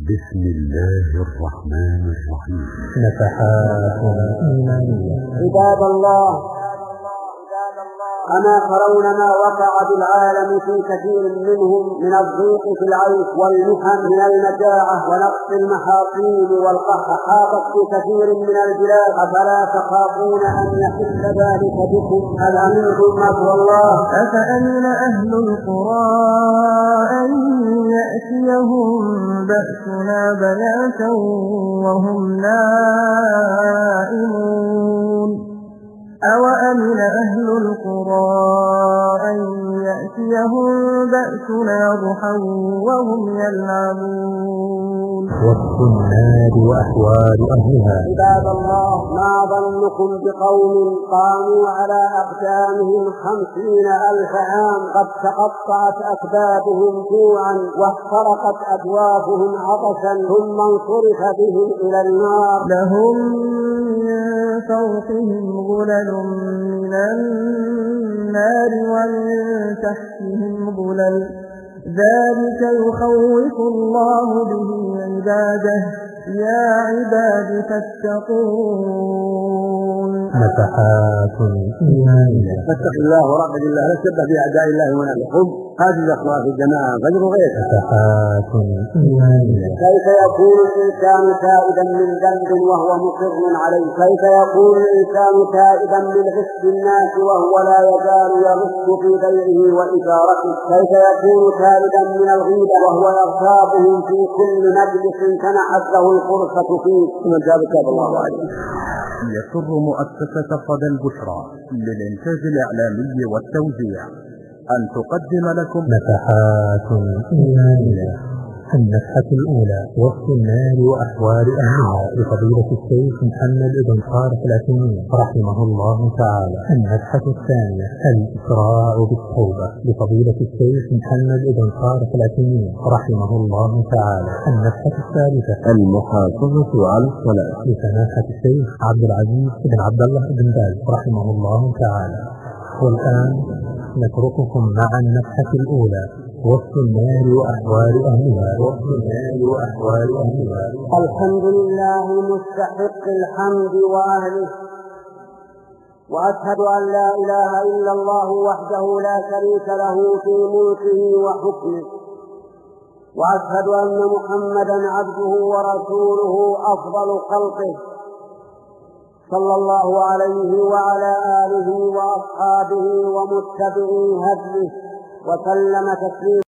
بسم الله الرحمن الرحيم. نفحات إيمانية عباد الله أما ترون ما وقع بالعالم في كثير منهم من الضيق في العيش والمحن من المجاعة ونقص المحاصيل والقحط حاطت في كثير من البلاد أفلا تخافون أن يحل ذلك بكم؟ هل أمنتم مكر الله؟ أفأمن أهل القرى أن يأتيهم بأسنا بياتا وهم نائمون؟ أوأمن أهل القرى أن يأتيهم بأسنا ضحى وهم يلعبون وصف النار وأحوال أهلها عباد الله ما ظنكم بقوم قاموا على أقدامهم خمسين ألف عام قد تقطعت أكبادهم جوعا واحترقت أبوابهم عطشا ثم انصرف بهم إلى النار. لهم فوقهم غلل من النار ومن تحتهم غلل ذلك يخوف الله به عباده. يا عباد فاتقون. نفحات إيمانية فاتق الله وراقب الله لا تسبح في أعداء الله ونحن هذه الأخلاق في الجماعة غير إيمانية كيف يكون الإنسان تائبا من ذنب وهو مصر عليه؟ كيف يكون الإنسان تائبا من غش الناس وهو لا يزال يغش في بيعه وإجارته كيف يكون تائبا من الغيبة وهو يغتابهم في كل مجلس سنحت له الفرصة فيه؟ ثم جاب كتاب الله عليه. يسر مؤسسة صدى البشرى للإنتاج الإعلامي والتوزيع. أن تقدم لكم نفحات إيمانية النفحة الأولى وصف النار وأحوال أهلها. لفضيلة الشيخ محمد بن صالح العثيمين رحمه الله تعالى. النفحة الثانية الإسراع بالتوبة. لفضيلة الشيخ محمد بن صالح العثيمين رحمه الله تعالى. النفحة الثالثة المحافظة على الصلاة. لسماحة الشيخ عبد العزيز بن عبد الله بن باز رحمه الله تعالى. والآن نترككم مع النفحة الأولى. وصف النار وأحوال أهلها. وصف النار وأحوال أهلها. الحمد لله مستحق الحمد وأهله. وأشهد أن لا إله إلا الله وحده لا شريك له في ملكه وحكمه. وأشهد أن محمدا عبده ورسوله أفضل خلقه. صلى الله عليه وعلى آله وأصحابه ومتبعي هديه وسلم تسليما